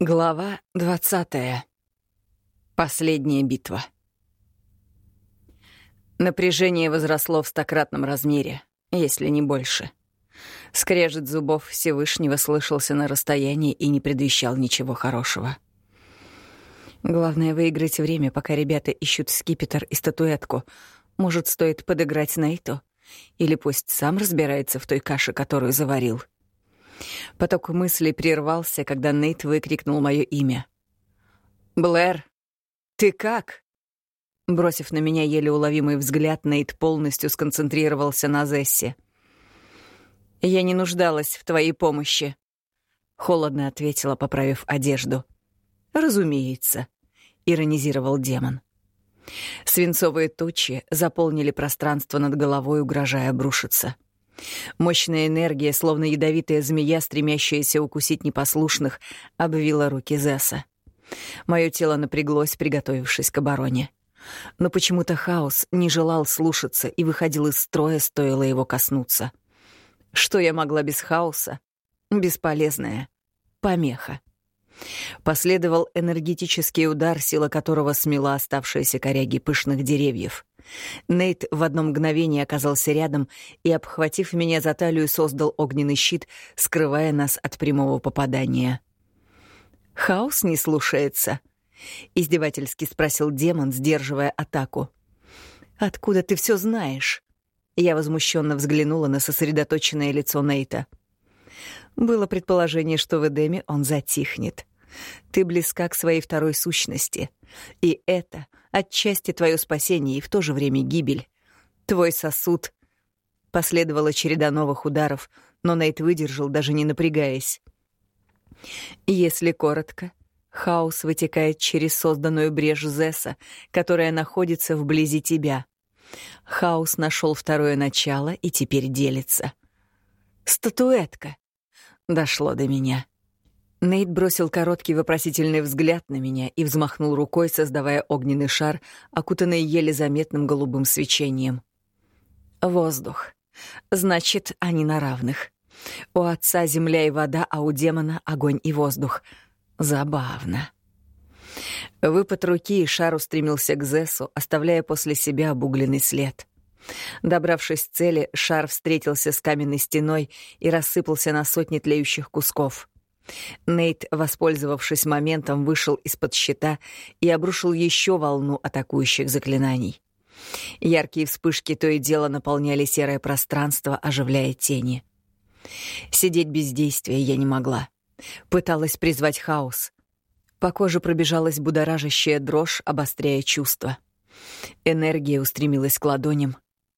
Глава двадцатая. Последняя битва. Напряжение возросло в стократном размере, если не больше. Скрежет зубов Всевышнего слышался на расстоянии и не предвещал ничего хорошего. Главное — выиграть время, пока ребята ищут скипетр и статуэтку. Может, стоит подыграть Нейту? Или пусть сам разбирается в той каше, которую заварил — Поток мыслей прервался, когда Нейт выкрикнул мое имя. «Блэр, ты как?» Бросив на меня еле уловимый взгляд, Нейт полностью сконцентрировался на Зессе. «Я не нуждалась в твоей помощи», — холодно ответила, поправив одежду. «Разумеется», — иронизировал демон. Свинцовые тучи заполнили пространство над головой, угрожая обрушиться. Мощная энергия, словно ядовитая змея, стремящаяся укусить непослушных, обвила руки Зесса. Мое тело напряглось, приготовившись к обороне. Но почему-то хаос не желал слушаться и выходил из строя, стоило его коснуться. Что я могла без хаоса? Бесполезная. Помеха. Последовал энергетический удар, сила которого смела оставшиеся коряги пышных деревьев. Нейт в одно мгновение оказался рядом и, обхватив меня за талию, создал огненный щит, скрывая нас от прямого попадания. «Хаос не слушается?» — издевательски спросил демон, сдерживая атаку. «Откуда ты все знаешь?» Я возмущенно взглянула на сосредоточенное лицо Нейта. Было предположение, что в Эдеме он затихнет. Ты близка к своей второй сущности. И это отчасти твое спасение и в то же время гибель. Твой сосуд. Последовала череда новых ударов, но Нейт выдержал, даже не напрягаясь. Если коротко, хаос вытекает через созданную брешь Зесса, которая находится вблизи тебя. Хаос нашел второе начало и теперь делится. Статуэтка. Дошло до меня. Нейт бросил короткий вопросительный взгляд на меня и взмахнул рукой, создавая огненный шар, окутанный еле заметным голубым свечением. Воздух. Значит, они на равных. У отца земля и вода, а у демона огонь и воздух. Забавно. Выпад руки, и шар устремился к Зессу, оставляя после себя обугленный след. Добравшись цели, шар встретился с каменной стеной и рассыпался на сотни тлеющих кусков — Нейт, воспользовавшись моментом, вышел из-под щита и обрушил еще волну атакующих заклинаний. Яркие вспышки то и дело наполняли серое пространство, оживляя тени. Сидеть без действия я не могла. Пыталась призвать хаос. По коже пробежалась будоражащая дрожь, обостряя чувства. Энергия устремилась к ладоням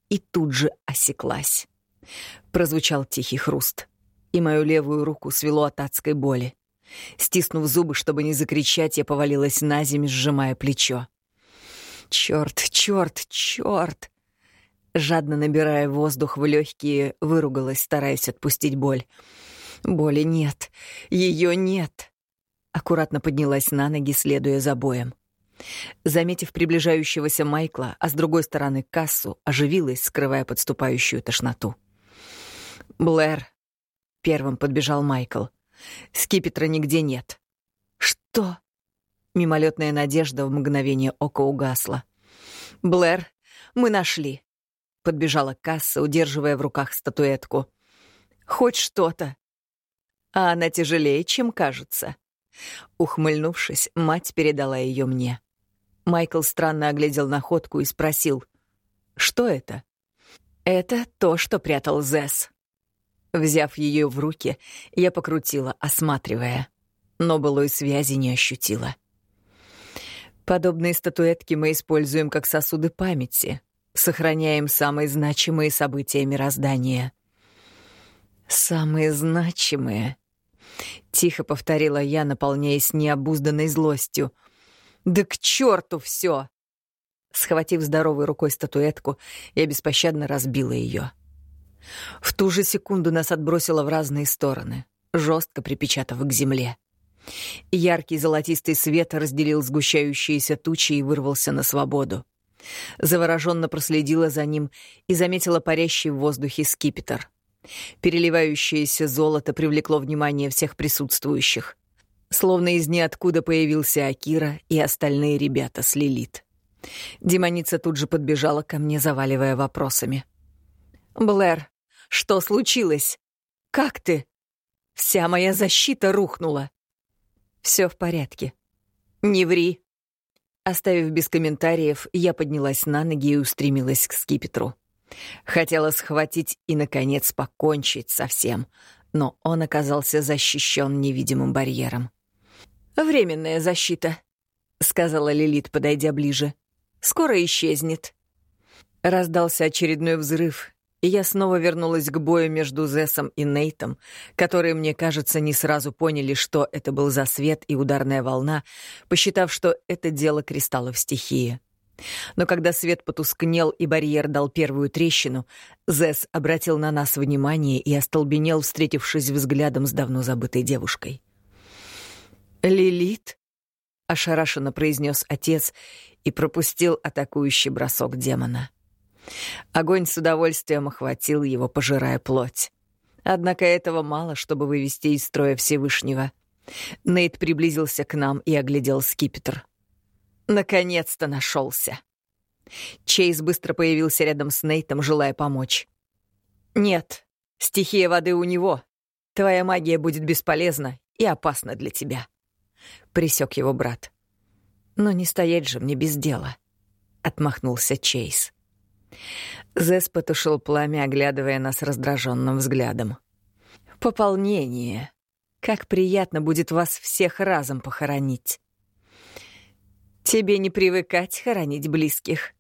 и тут же осеклась. Прозвучал тихий хруст — и мою левую руку свело от адской боли. Стиснув зубы, чтобы не закричать, я повалилась на землю, сжимая плечо. Черт, черт, черт! Жадно набирая воздух в легкие, выругалась, стараясь отпустить боль. Боли нет, ее нет. Аккуратно поднялась на ноги, следуя за боем. Заметив приближающегося Майкла, а с другой стороны кассу, оживилась, скрывая подступающую тошноту. «Блэр, Первым подбежал Майкл. Скипетра нигде нет. Что? Мимолетная надежда в мгновение ока угасла. Блэр, мы нашли. Подбежала касса, удерживая в руках статуэтку. Хоть что-то. А она тяжелее, чем кажется. Ухмыльнувшись, мать передала ее мне. Майкл странно оглядел находку и спросил, «Что это?» «Это то, что прятал Зесс», Взяв ее в руки, я покрутила, осматривая, но былой связи не ощутила. Подобные статуэтки мы используем как сосуды памяти, сохраняем самые значимые события мироздания. «Самые значимые», — тихо повторила я, наполняясь необузданной злостью. «Да к черту все!» Схватив здоровой рукой статуэтку, я беспощадно разбила ее. В ту же секунду нас отбросило в разные стороны, жестко припечатав к земле. Яркий золотистый свет разделил сгущающиеся тучи и вырвался на свободу. Завороженно проследила за ним и заметила парящий в воздухе скипетр. Переливающееся золото привлекло внимание всех присутствующих. Словно из ниоткуда появился Акира и остальные ребята с Лилит. Демоница тут же подбежала ко мне, заваливая вопросами. «Блэр, что случилось? Как ты? Вся моя защита рухнула». Все в порядке. Не ври». Оставив без комментариев, я поднялась на ноги и устремилась к скипетру. Хотела схватить и, наконец, покончить со всем, но он оказался защищен невидимым барьером. «Временная защита», — сказала Лилит, подойдя ближе. «Скоро исчезнет». Раздался очередной взрыв, я снова вернулась к бою между Зессом и Нейтом, которые, мне кажется, не сразу поняли, что это был за свет и ударная волна, посчитав, что это дело кристаллов стихии. Но когда свет потускнел и барьер дал первую трещину, Зесс обратил на нас внимание и остолбенел, встретившись взглядом с давно забытой девушкой. «Лилит?» — ошарашенно произнес отец и пропустил атакующий бросок демона. Огонь с удовольствием охватил его, пожирая плоть. Однако этого мало, чтобы вывести из строя Всевышнего. Нейт приблизился к нам и оглядел скипетр. Наконец-то нашелся. Чейз быстро появился рядом с Нейтом, желая помочь. «Нет, стихия воды у него. Твоя магия будет бесполезна и опасна для тебя», — присек его брат. «Но не стоять же мне без дела», — отмахнулся Чейз. Зес потушил пламя, оглядывая нас раздраженным взглядом. «Пополнение. Как приятно будет вас всех разом похоронить». «Тебе не привыкать хоронить близких».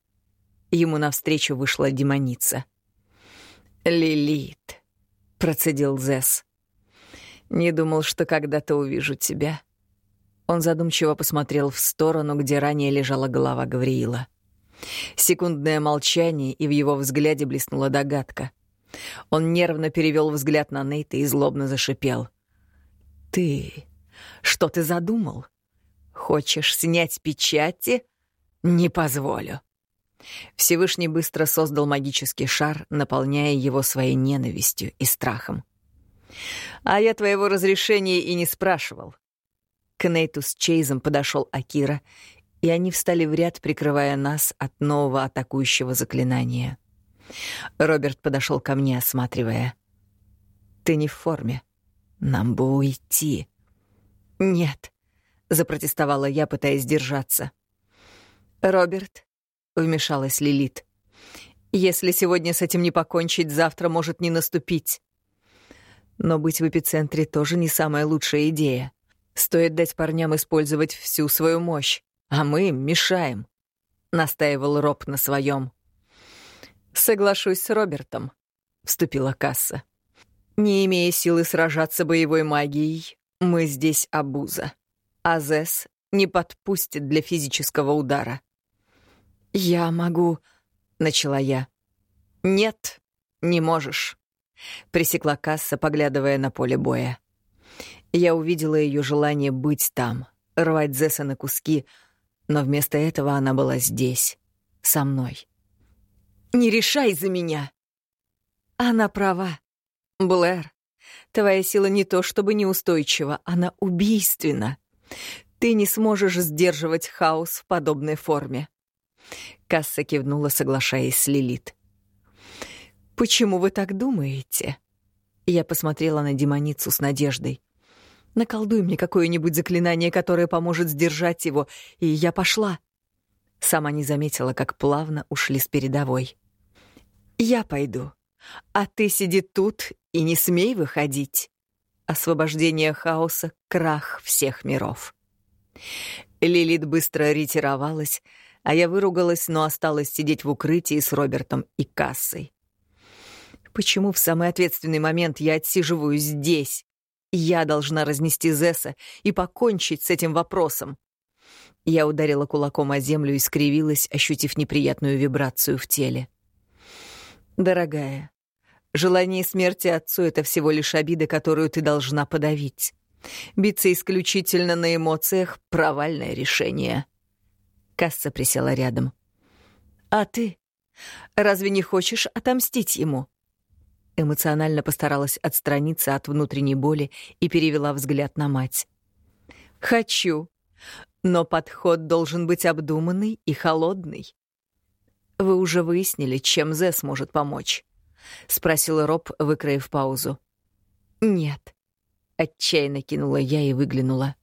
Ему навстречу вышла демоница. «Лилит», — процедил Зес. «Не думал, что когда-то увижу тебя». Он задумчиво посмотрел в сторону, где ранее лежала голова Гавриила. Секундное молчание, и в его взгляде блеснула догадка. Он нервно перевел взгляд на Нейта и злобно зашипел. «Ты... Что ты задумал? Хочешь снять печати? Не позволю». Всевышний быстро создал магический шар, наполняя его своей ненавистью и страхом. «А я твоего разрешения и не спрашивал». К Нейту с Чейзом подошел Акира и они встали в ряд, прикрывая нас от нового атакующего заклинания. Роберт подошел ко мне, осматривая. «Ты не в форме. Нам бы уйти». «Нет», — запротестовала я, пытаясь держаться. «Роберт», — вмешалась Лилит, — «если сегодня с этим не покончить, завтра может не наступить». Но быть в эпицентре тоже не самая лучшая идея. Стоит дать парням использовать всю свою мощь а мы им мешаем», — настаивал Роб на своем. «Соглашусь с Робертом», — вступила Касса. «Не имея силы сражаться боевой магией, мы здесь обуза. А Зес не подпустит для физического удара». «Я могу...» — начала я. «Нет, не можешь», — пресекла Касса, поглядывая на поле боя. Я увидела ее желание быть там, рвать Зеса на куски — но вместо этого она была здесь, со мной. «Не решай за меня!» Она права. Блэр, твоя сила не то чтобы неустойчива, она убийственна. Ты не сможешь сдерживать хаос в подобной форме. Касса кивнула, соглашаясь с Лилит. «Почему вы так думаете?» Я посмотрела на демоницу с надеждой. Наколдуй мне какое-нибудь заклинание, которое поможет сдержать его, и я пошла. Сама не заметила, как плавно ушли с передовой. Я пойду, а ты сиди тут и не смей выходить. Освобождение хаоса — крах всех миров. Лилит быстро ретировалась, а я выругалась, но осталась сидеть в укрытии с Робертом и Кассой. Почему в самый ответственный момент я отсиживаюсь здесь? Я должна разнести Зесса и покончить с этим вопросом. Я ударила кулаком о землю и скривилась, ощутив неприятную вибрацию в теле. «Дорогая, желание смерти отцу — это всего лишь обида, которую ты должна подавить. Биться исключительно на эмоциях — провальное решение». Касса присела рядом. «А ты? Разве не хочешь отомстить ему?» Эмоционально постаралась отстраниться от внутренней боли и перевела взгляд на мать. Хочу. Но подход должен быть обдуманный и холодный. Вы уже выяснили, чем Зе сможет помочь? Спросил Роб, выкроив паузу. Нет. Отчаянно кинула я и выглянула.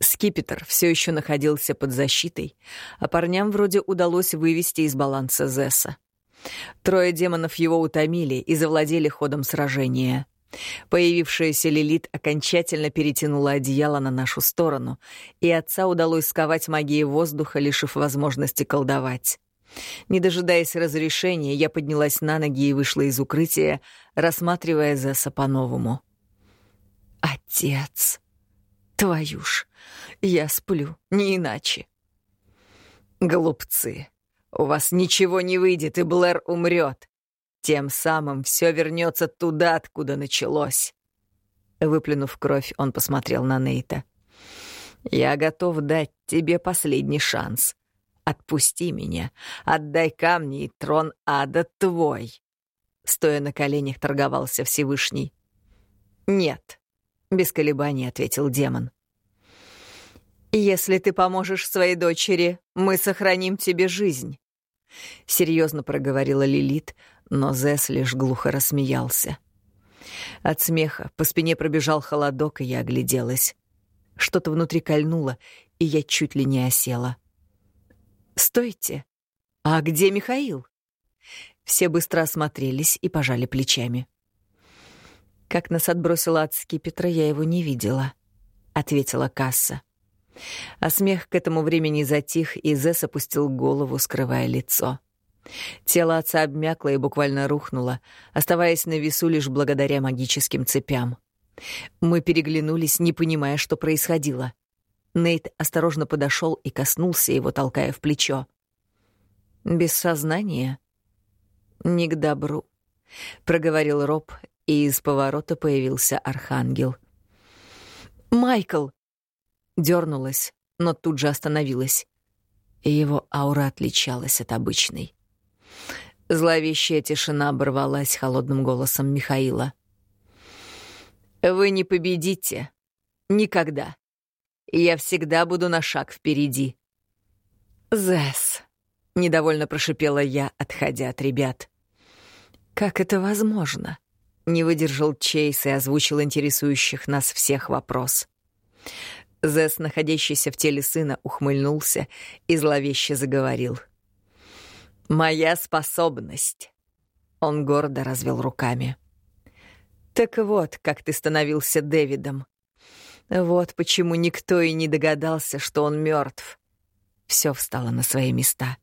Скипетр все еще находился под защитой, а парням вроде удалось вывести из баланса Зесса. Трое демонов его утомили и завладели ходом сражения. Появившаяся Лилит окончательно перетянула одеяло на нашу сторону, и отца удалось сковать магией воздуха, лишив возможности колдовать. Не дожидаясь разрешения, я поднялась на ноги и вышла из укрытия, рассматривая Зесса по-новому. «Отец! Твою ж! Я сплю, не иначе!» «Глупцы! У вас ничего не выйдет, и Блэр умрет. Тем самым все вернется туда, откуда началось. Выплюнув кровь, он посмотрел на Нейта. «Я готов дать тебе последний шанс. Отпусти меня, отдай камни, и трон ада твой!» Стоя на коленях, торговался Всевышний. «Нет», — без колебаний ответил демон. «Если ты поможешь своей дочери, мы сохраним тебе жизнь. — серьезно проговорила Лилит, но Зес лишь глухо рассмеялся. От смеха по спине пробежал холодок, и я огляделась. Что-то внутри кольнуло, и я чуть ли не осела. «Стойте! А где Михаил?» Все быстро осмотрелись и пожали плечами. «Как нас отбросило от скипетра, я его не видела», — ответила Касса. А смех к этому времени затих, и Зесс опустил голову, скрывая лицо. Тело отца обмякло и буквально рухнуло, оставаясь на весу лишь благодаря магическим цепям. Мы переглянулись, не понимая, что происходило. Нейт осторожно подошел и коснулся его, толкая в плечо. «Без сознания?» «Не к добру», — проговорил Роб, и из поворота появился Архангел. «Майкл!» Дернулась, но тут же остановилась. И его аура отличалась от обычной. Зловещая тишина оборвалась холодным голосом Михаила. «Вы не победите. Никогда. Я всегда буду на шаг впереди». «Зэс», — недовольно прошипела я, отходя от ребят. «Как это возможно?» — не выдержал Чейз и озвучил интересующих нас всех вопрос. Зэс, находящийся в теле сына, ухмыльнулся и зловеще заговорил. «Моя способность!» Он гордо развел руками. «Так вот, как ты становился Дэвидом. Вот почему никто и не догадался, что он мертв. Все встало на свои места.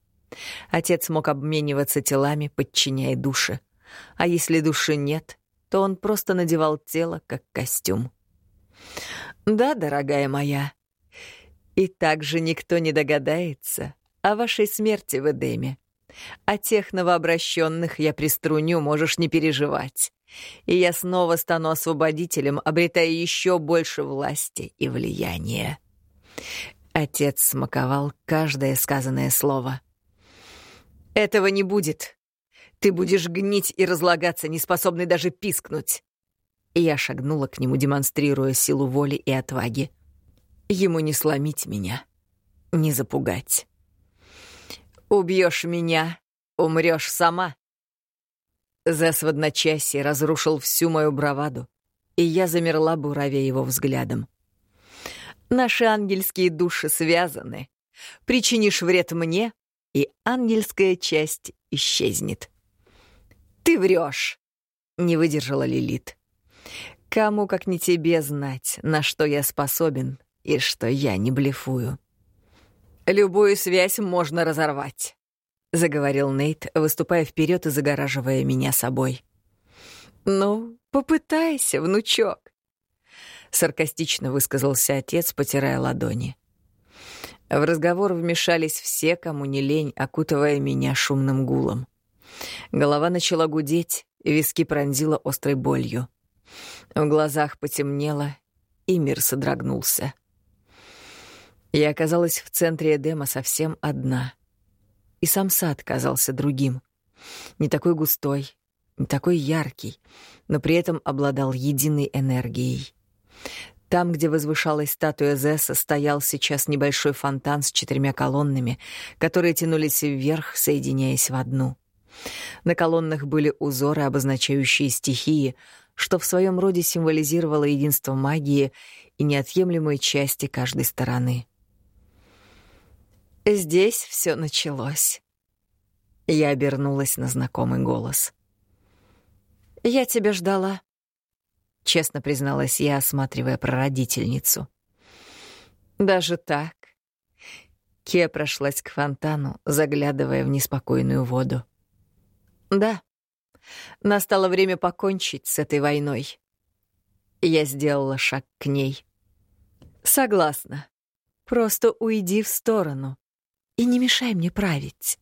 Отец мог обмениваться телами, подчиняя души. А если души нет, то он просто надевал тело, как костюм. Да, дорогая моя. И также никто не догадается о вашей смерти в Эдеме. О тех новообращенных я приструню, можешь не переживать. И я снова стану освободителем, обретая еще больше власти и влияния. Отец смаковал каждое сказанное слово. «Этого не будет. Ты будешь гнить и разлагаться, не способный даже пискнуть я шагнула к нему, демонстрируя силу воли и отваги. Ему не сломить меня, не запугать. «Убьешь меня, умрешь сама». Зэс в одночасье разрушил всю мою браваду, и я замерла, буравя его взглядом. «Наши ангельские души связаны. Причинишь вред мне, и ангельская часть исчезнет». «Ты врешь!» — не выдержала Лилит. Кому, как не тебе, знать, на что я способен и что я не блефую. «Любую связь можно разорвать», — заговорил Нейт, выступая вперед и загораживая меня собой. «Ну, попытайся, внучок», — саркастично высказался отец, потирая ладони. В разговор вмешались все, кому не лень, окутывая меня шумным гулом. Голова начала гудеть, виски пронзила острой болью. В глазах потемнело, и мир содрогнулся. Я оказалась в центре Эдема совсем одна. И сам сад казался другим. Не такой густой, не такой яркий, но при этом обладал единой энергией. Там, где возвышалась статуя Зесса, стоял сейчас небольшой фонтан с четырьмя колоннами, которые тянулись вверх, соединяясь в одну. На колоннах были узоры, обозначающие стихии, что в своем роде символизировало единство магии и неотъемлемые части каждой стороны. Здесь все началось. Я обернулась на знакомый голос. «Я тебя ждала», — честно призналась я, осматривая прародительницу. «Даже так?» Кия прошлась к фонтану, заглядывая в неспокойную воду. «Да, настало время покончить с этой войной». Я сделала шаг к ней. «Согласна. Просто уйди в сторону и не мешай мне править».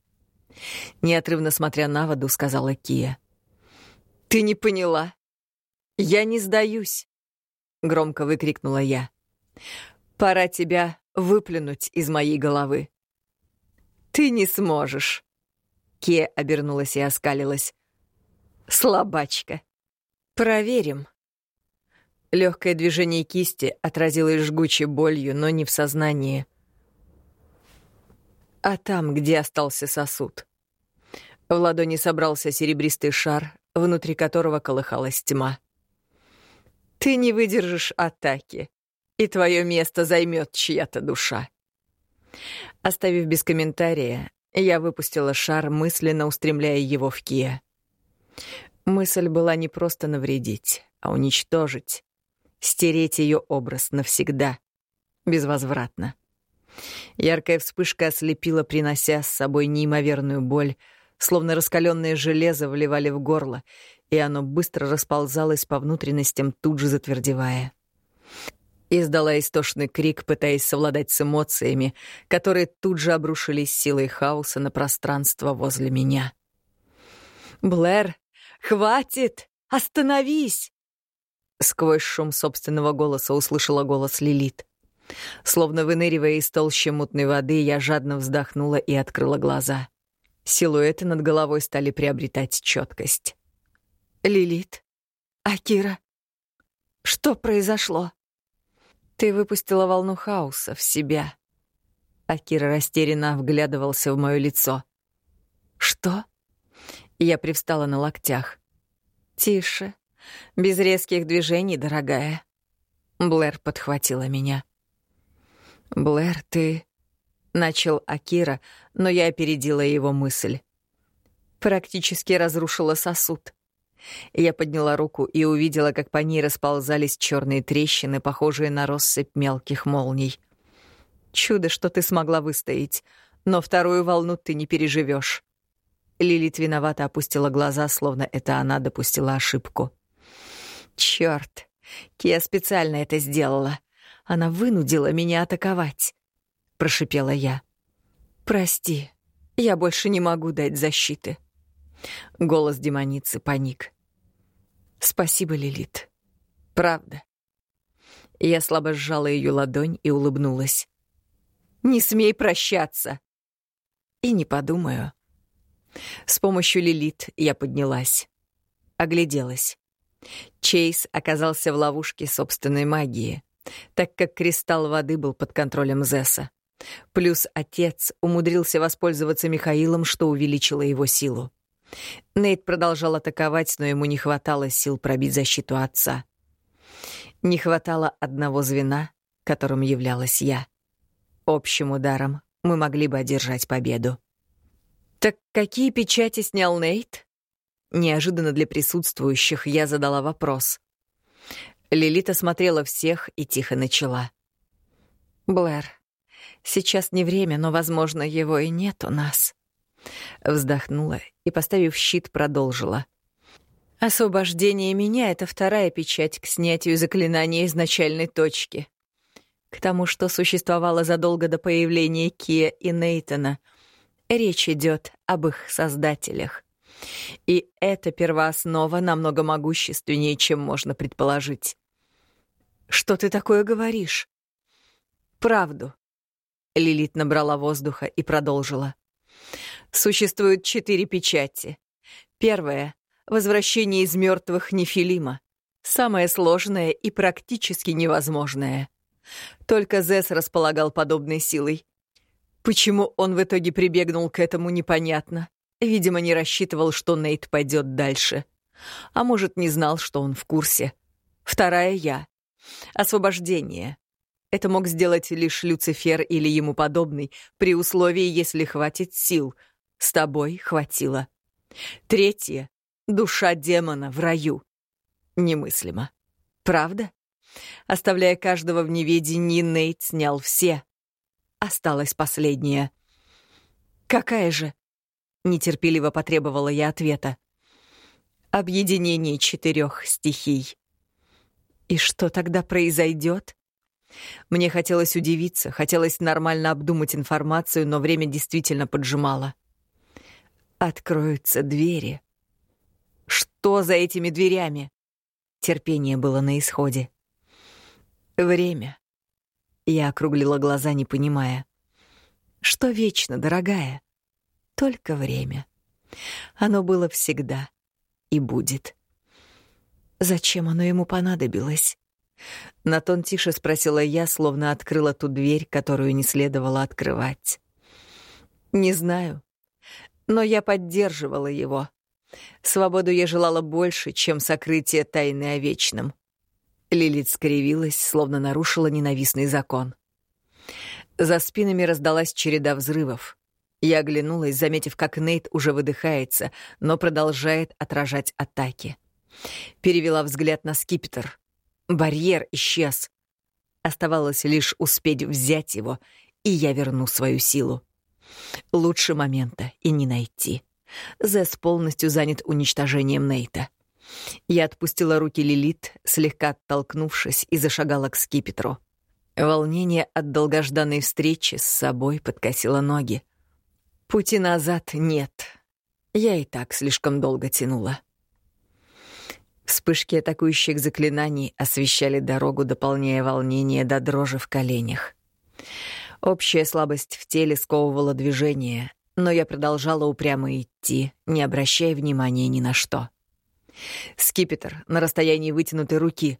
Неотрывно смотря на воду, сказала Кия. «Ты не поняла. Я не сдаюсь», — громко выкрикнула я. «Пора тебя выплюнуть из моей головы». «Ты не сможешь», — Кия обернулась и оскалилась. «Слабачка. Проверим». Легкое движение кисти отразилось жгучей болью, но не в сознании. А там, где остался сосуд. В ладони собрался серебристый шар, внутри которого колыхалась тьма. «Ты не выдержишь атаки, и твое место займет чья-то душа». Оставив без комментария, я выпустила шар, мысленно устремляя его в Кия. Мысль была не просто навредить, а уничтожить, стереть ее образ навсегда, безвозвратно. Яркая вспышка ослепила, принося с собой неимоверную боль, словно раскаленное железо вливали в горло, и оно быстро расползалось по внутренностям, тут же затвердевая. Издала истошный крик, пытаясь совладать с эмоциями, которые тут же обрушились силой хаоса на пространство возле меня. «Блэр, хватит! Остановись!» Сквозь шум собственного голоса услышала голос Лилит. Словно выныривая из толщи мутной воды, я жадно вздохнула и открыла глаза. Силуэты над головой стали приобретать четкость. «Лилит? Акира? Что произошло?» «Ты выпустила волну хаоса в себя». Акира растерянно вглядывался в мое лицо. «Что?» Я привстала на локтях. «Тише. Без резких движений, дорогая». Блэр подхватила меня. «Блэр, ты...» — начал Акира, но я опередила его мысль. Практически разрушила сосуд. Я подняла руку и увидела, как по ней расползались черные трещины, похожие на россыпь мелких молний. Чудо, что ты смогла выстоять, но вторую волну ты не переживешь. Лилит виновато опустила глаза, словно это она допустила ошибку. Черт, Кия специально это сделала. Она вынудила меня атаковать прошипела я. Прости, я больше не могу дать защиты. Голос демоницы паник. Спасибо, Лилит. Правда. Я слабо сжала ее ладонь и улыбнулась. Не смей прощаться. И не подумаю. С помощью Лилит я поднялась. Огляделась. Чейз оказался в ловушке собственной магии, так как кристалл воды был под контролем Зесса. Плюс отец умудрился воспользоваться Михаилом, что увеличило его силу. Нейт продолжал атаковать, но ему не хватало сил пробить защиту отца. Не хватало одного звена, которым являлась я. Общим ударом мы могли бы одержать победу. «Так какие печати снял Нейт?» Неожиданно для присутствующих я задала вопрос. Лилита смотрела всех и тихо начала. «Блэр, Сейчас не время, но, возможно, его и нет у нас. Вздохнула и, поставив щит, продолжила. Освобождение меня — это вторая печать к снятию заклинания из начальной точки. К тому, что существовало задолго до появления Кия и Нейтона. Речь идет об их создателях. И эта первооснова намного могущественнее, чем можно предположить. «Что ты такое говоришь?» «Правду. Лилит набрала воздуха и продолжила. Существует четыре печати. Первая — возвращение из мертвых Нефилима. самое сложное и практически невозможное. Только Зесс располагал подобной силой. Почему он в итоге прибегнул к этому, непонятно. Видимо, не рассчитывал, что Нейт пойдет дальше. А может, не знал, что он в курсе. Вторая я. Освобождение. Это мог сделать лишь Люцифер или ему подобный, при условии, если хватит сил. С тобой хватило. Третье — душа демона в раю. Немыслимо. Правда? Оставляя каждого в неведении, Нейт снял все. Осталась последняя. «Какая же?» — нетерпеливо потребовала я ответа. «Объединение четырех стихий». «И что тогда произойдет?» Мне хотелось удивиться, хотелось нормально обдумать информацию, но время действительно поджимало. Откроются двери. Что за этими дверями? Терпение было на исходе. Время. Я округлила глаза, не понимая. Что вечно, дорогая? Только время. Оно было всегда и будет. Зачем оно ему понадобилось? На тон тише спросила я, словно открыла ту дверь, которую не следовало открывать. Не знаю, но я поддерживала его. Свободу я желала больше, чем сокрытие тайны о вечном. Лилит скривилась, словно нарушила ненавистный закон. За спинами раздалась череда взрывов. Я оглянулась, заметив, как Нейт уже выдыхается, но продолжает отражать атаки. Перевела взгляд на скипетр. Барьер исчез. Оставалось лишь успеть взять его, и я верну свою силу. Лучше момента и не найти. Зэс полностью занят уничтожением Нейта. Я отпустила руки Лилит, слегка оттолкнувшись, и зашагала к скипетру. Волнение от долгожданной встречи с собой подкосило ноги. Пути назад нет. Я и так слишком долго тянула. Вспышки атакующих заклинаний освещали дорогу, дополняя волнение до дрожи в коленях. Общая слабость в теле сковывала движение, но я продолжала упрямо идти, не обращая внимания ни на что. Скипетр на расстоянии вытянутой руки.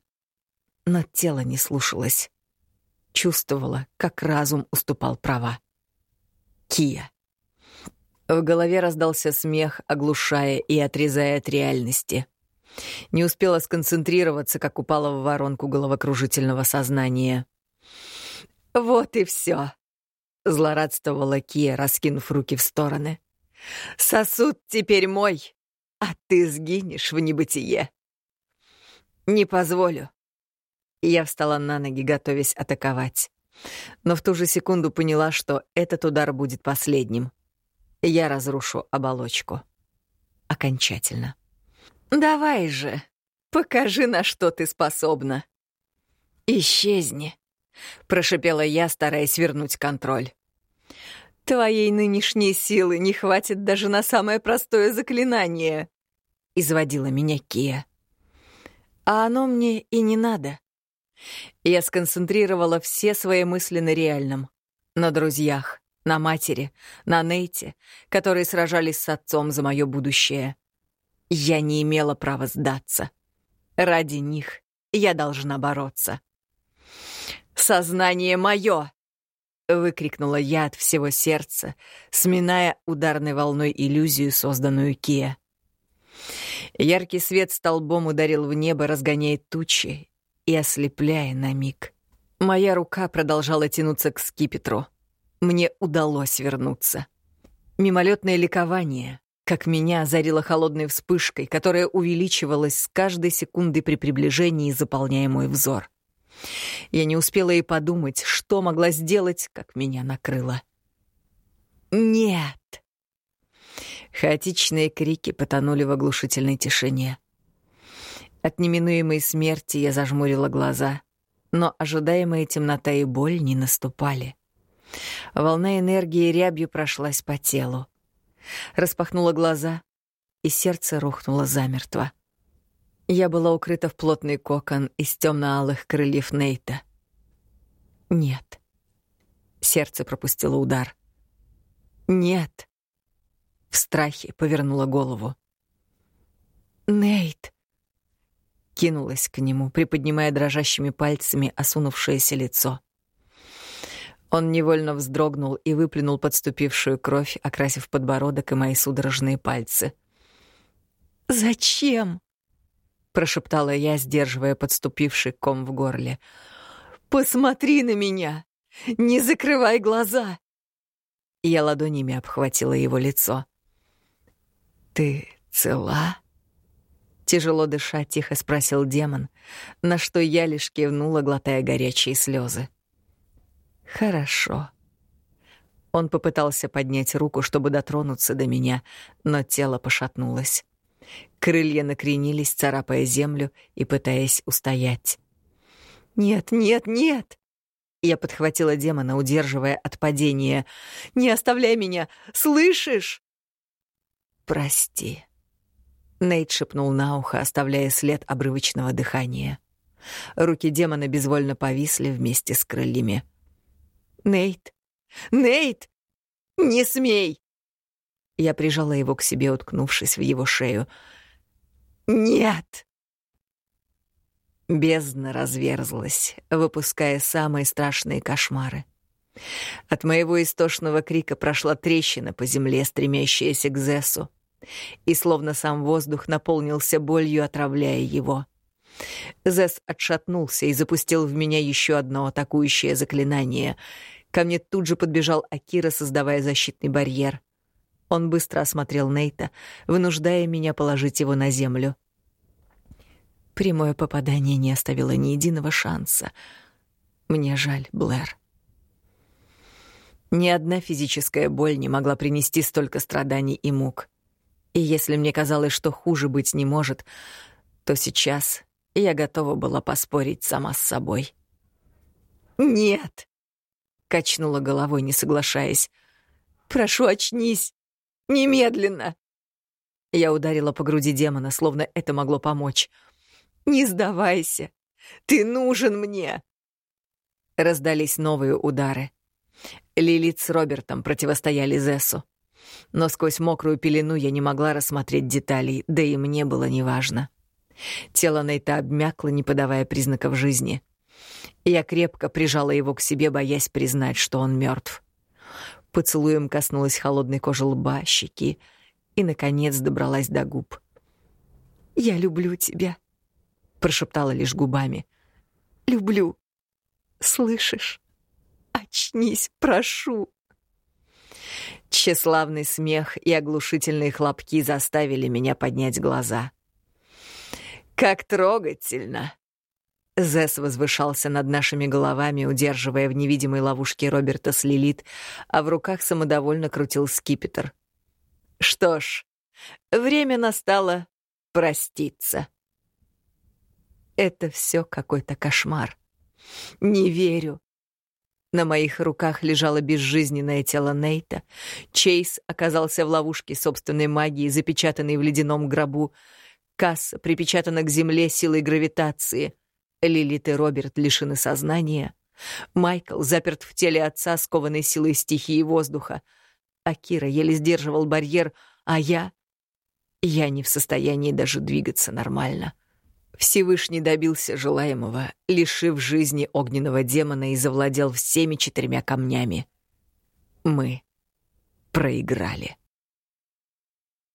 Но тело не слушалось. Чувствовала, как разум уступал права. Кия. В голове раздался смех, оглушая и отрезая от реальности — не успела сконцентрироваться, как упала в воронку головокружительного сознания. «Вот и все», — злорадствовала Кия, раскинув руки в стороны. «Сосуд теперь мой, а ты сгинешь в небытие». «Не позволю». Я встала на ноги, готовясь атаковать. Но в ту же секунду поняла, что этот удар будет последним. Я разрушу оболочку. Окончательно. «Давай же, покажи, на что ты способна». «Исчезни», — прошипела я, стараясь вернуть контроль. «Твоей нынешней силы не хватит даже на самое простое заклинание», — изводила меня Кия. «А оно мне и не надо». Я сконцентрировала все свои мысли на реальном. На друзьях, на матери, на Нейте, которые сражались с отцом за мое будущее. Я не имела права сдаться. Ради них я должна бороться. «Сознание мое!» — выкрикнула я от всего сердца, сминая ударной волной иллюзию, созданную Кия. Яркий свет столбом ударил в небо, разгоняя тучи и ослепляя на миг. Моя рука продолжала тянуться к скипетру. Мне удалось вернуться. Мимолетное ликование, как меня озарило холодной вспышкой, которая увеличивалась с каждой секундой при приближении, заполняя мой взор. Я не успела и подумать, что могла сделать, как меня накрыло. «Нет!» Хаотичные крики потонули в оглушительной тишине. От неминуемой смерти я зажмурила глаза, но ожидаемая темнота и боль не наступали. Волна энергии рябью прошлась по телу распахнула глаза, и сердце рухнуло замертво. Я была укрыта в плотный кокон из темно-алых крыльев Нейта. Нет. Сердце пропустило удар. Нет. В страхе повернула голову. Нейт. кинулась к нему, приподнимая дрожащими пальцами осунувшееся лицо. Он невольно вздрогнул и выплюнул подступившую кровь, окрасив подбородок и мои судорожные пальцы. «Зачем?» — прошептала я, сдерживая подступивший ком в горле. «Посмотри на меня! Не закрывай глаза!» Я ладонями обхватила его лицо. «Ты цела?» Тяжело дыша, тихо спросил демон, на что я лишь кивнула, глотая горячие слезы. «Хорошо». Он попытался поднять руку, чтобы дотронуться до меня, но тело пошатнулось. Крылья накренились, царапая землю и пытаясь устоять. «Нет, нет, нет!» Я подхватила демона, удерживая от падения. «Не оставляй меня! Слышишь?» «Прости», Нейт шепнул на ухо, оставляя след обрывочного дыхания. Руки демона безвольно повисли вместе с крыльями. «Нейт! Нейт! Не смей!» Я прижала его к себе, уткнувшись в его шею. «Нет!» Бездна разверзлась, выпуская самые страшные кошмары. От моего истошного крика прошла трещина по земле, стремящаяся к Зессу и словно сам воздух наполнился болью, отравляя его. Зес отшатнулся и запустил в меня еще одно атакующее заклинание. Ко мне тут же подбежал Акира, создавая защитный барьер. Он быстро осмотрел Нейта, вынуждая меня положить его на землю. Прямое попадание не оставило ни единого шанса. Мне жаль, Блэр. Ни одна физическая боль не могла принести столько страданий и мук. И если мне казалось, что хуже быть не может, то сейчас я готова была поспорить сама с собой. «Нет!» — качнула головой, не соглашаясь. «Прошу, очнись! Немедленно!» Я ударила по груди демона, словно это могло помочь. «Не сдавайся! Ты нужен мне!» Раздались новые удары. Лилит с Робертом противостояли Зессу. Но сквозь мокрую пелену я не могла рассмотреть деталей, да и мне было неважно. Тело Нейта обмякло, не подавая признаков жизни. Я крепко прижала его к себе, боясь признать, что он мертв. Поцелуем коснулась холодной кожи лба, щеки и, наконец, добралась до губ. «Я люблю тебя», — прошептала лишь губами. «Люблю. Слышишь? Очнись, прошу». Тщеславный смех и оглушительные хлопки заставили меня поднять глаза. «Как трогательно!» Зесс возвышался над нашими головами, удерживая в невидимой ловушке Роберта с Лилит, а в руках самодовольно крутил скипетр. «Что ж, время настало проститься». Это все какой-то кошмар. Не верю. На моих руках лежало безжизненное тело Нейта. Чейз оказался в ловушке собственной магии, запечатанной в ледяном гробу. Касса припечатана к земле силой гравитации. Лилит и Роберт лишены сознания. Майкл заперт в теле отца, скованной силой стихии воздуха. Акира еле сдерживал барьер, а я... Я не в состоянии даже двигаться нормально. Всевышний добился желаемого, лишив жизни огненного демона и завладел всеми четырьмя камнями. Мы проиграли.